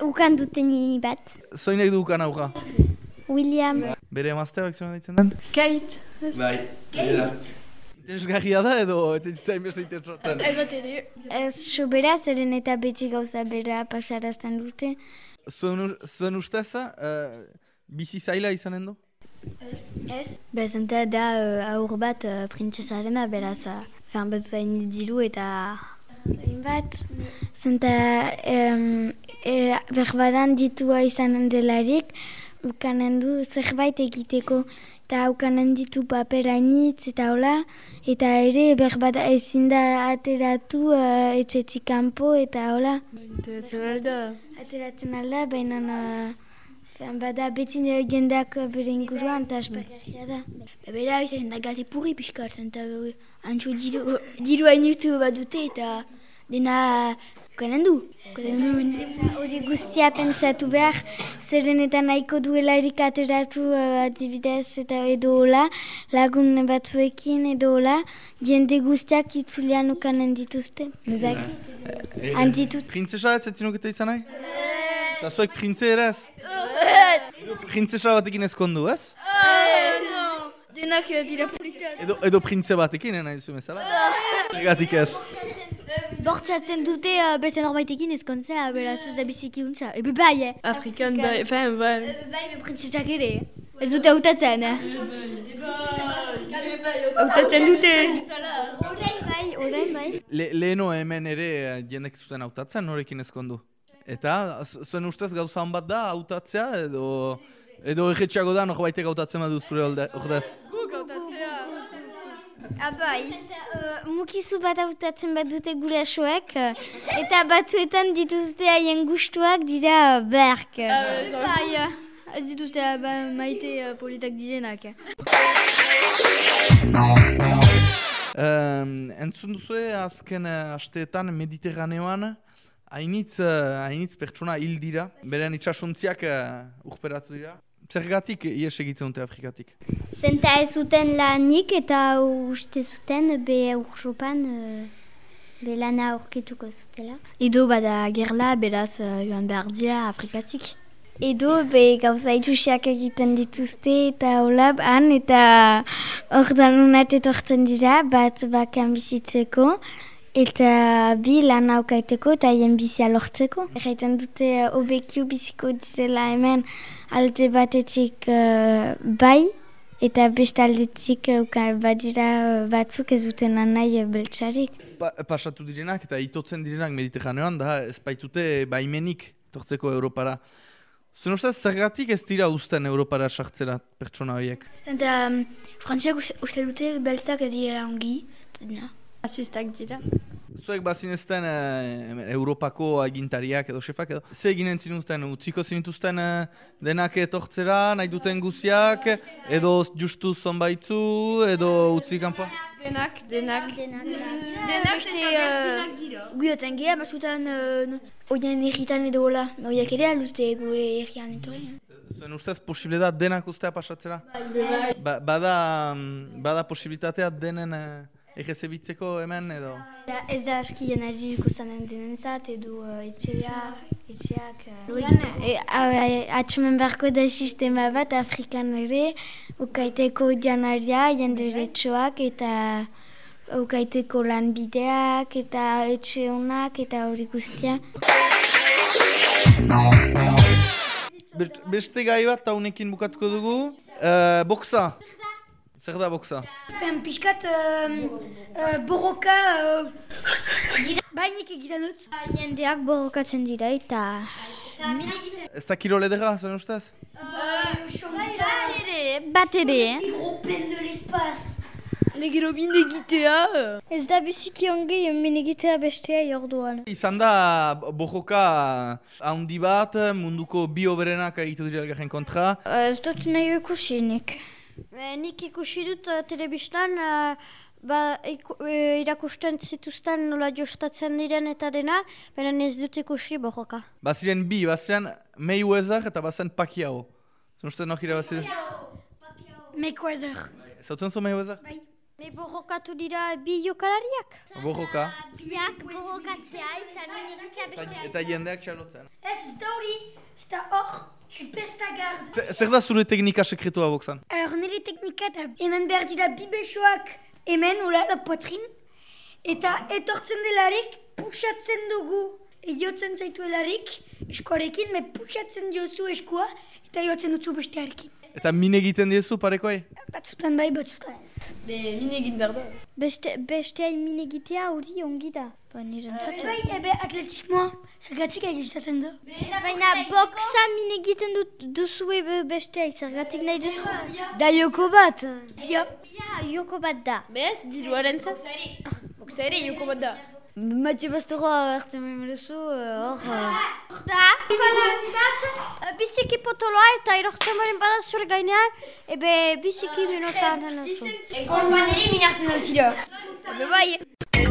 ukan duten nini bat. Zoinek dukan aurra? William. Bere emaztea bak zuen ditzen den? Kate. Bai. Interesgarria da edo ez zitzain beste interesatzen? Ez bat ere. Ez sobera zeren eta beti gauza bera pasarazten dute. Zuen, us- zuen usteza, uh, bizi zaila izanen du? Ez. Bezenta da uh, aur bat uh, printzesarena beraz uh, fan bat zain diru eta zain bat. Zenta um, e, berbadan ditua izanen delarik ukanen du zerbait egiteko eta ukanen ditu paperainitz eta hola eta ere berbada ezin da ateratu uh, etxetik kanpo eta hola. Interesan alda. Ateratzen alda, baina uh, bada beti nire jendeak bere inguruan eta aspergarria da. Bera, izan da gate purri pixkatzen, eta antxo diru, diru hainitu bat dute eta dena kanen du. Hori guztia pentsatu behar, zeren eta nahiko duelarik ateratu uh, adibidez eta edo hola, lagun batzuekin edo hola, jende guztiak itzulian ukanen dituzte. Ezak? Handitut. Printzesa ez zinuketa izan nahi? Eta zuek printze ere ez? Printzesa batekin ezkondu ez? Denak eh, dira politak. Edo, edo printze batekin, eh, nahi duzu bezala? Egatik ez. Bortxatzen dute uh, beste norbaitekin ezkontzea, beraz ez da biziki untza. Ebe bai, eh? Afrikan, bai, fen, bai. Bai, be printzesak ere. Ez dute hautatzen, eh? Hautatzen dute. Orain bai, orain bai. Le, leheno hemen ere eh, jendek zuten hautatzen, norekin ezkondu. Eta, z- zuen ustez gauza hon bat da hautatzea, edo... Edo egetxeago da, norbaitek hautatzen badu zure ordez. Aba, iz, uh, mukizu bat hautatzen bat dute gurasoek, uh, eta batzuetan dituzte haien gustuak dira berk. Bai, eh, ez dituzte maite uh, politak direnak. eh. Um, entzun duzue azken uh, asteetan Mediterraneoan hainitz, uh, hainitz pertsona hil dira, beren itxasuntziak uh, urperatu dira. Zergatik ies egiten dute Afrikatik? Zenta ez zuten lanik eta uste zuten be Europan uh, be lana aurkituko zutela. Edo bada gerla, beraz uh, joan behar dira Afrikatik. Edo be gauza itxusiak egiten dituzte eta hola han eta ordan unat etortzen dira bat bakan bizitzeko eta bi lan aukaiteko eta haien bizia lortzeko. Erraiten dute uh, obekio biziko direla hemen alde batetik uh, bai eta beste aldetik uh, badira batzuk ez duten nahi beltsarik. Pa, pasatu direnak eta itotzen direnak Mediterraneoan da ez baitute baimenik tortzeko Europara. Zuen ustez, zergatik ez dira usten Europara sartzera pertsona horiek? Eta um, frantziak uste- dute beltzak ez dira ongi. Dena. Asistak dira. Zuek bazinezten eh, Europako agintariak edo sefak edo, ze eginen zinuzten, utziko zinituzten eh, denak etortzera, nahi duten guziak, edo justu zonbaitzu, edo utzi kanpo? Denak, denak. Denak beste uh, guiotan gira, batzutan uh, oien erritan edo hola. Oiak ere aluzte gure errian etorri. Zuen ustez posible da denak ustea pasatzera? Ba, bada, mm, bada posibilitatea denen eh, egezebitzeko hemen edo? Da, ez da aski janari ikusanen denentzat edo uh, etxea, etxeak... Uh, e, Atxemen beharko da sistema bat Afrikan ere, ukaiteko janaria, jenderetxoak eta ukaiteko lanbideak eta etxe honak eta hori guztia. Best- Beste gai bat taunekin bukatuko dugu. Uh, boksa. Zer da boksa? Fen pixkat uh, uh, borroka uh, bainik egiten dut. Jendeak borrokatzen dira eta... Ez da kirol edera, zuen ustez? Bat ere, Open de l'espace. Negero binde egitea. Ez da biziki ongi menegitea bestea jorduan. Izan da borroka handi bat, munduko bi oberenak egitu dira elgarren kontra. Ez dut nahi ikusinik. Eh, nik ikusi dut uh, telebistan, uh, ba, iku, eh, irakusten zituzten nola jostatzen diren eta dena, baina ez dut ikusi borroka. Baziren bi, baziren Mayweather eta bazen Pacquiao. Zuen uste nok irabazi? Mayweather. Zautzen zu Mayweather? Bai. Me borrokatu dira bi jokalariak. Borroka. Biak borrokatzea eta minigitea Eta, eta jendeak txalotzen. Ez, da hori, ez da hor, txupesta gard. Zer- da zure teknika sekretua boksan? Alors, nire teknika eta hemen behar dira bi besoak hemen, ula, la poitrin, eta etortzen delarik, puxatzen dugu, eiotzen zaituelarik, eskoarekin, me puxatzen diozu eskua, eta jotzen dutzu bestearekin. Eta min egiten diezu parekoai? Batzutan bai, batzutan ez. Be, mine egin behar da. Beste, beste minigitea hori ongi da. Ba, nire Bai, ebe atletismoa, zergatik egiztatzen da. Baina boksa min egiten dut duzue be- besteak, zergatik nahi duzu? Da joko bat. Ja, Ja, joko bat da. Bez, diruaren zaz. Boksa ere joko bat da. Matio Bastora hartzen behar duzu, hor... Da, eh, biziki potoloa eta erortzen baren bada zure gainean, ebe biziki oso. Eko fan ere minartzen dut zira. Ebe bai.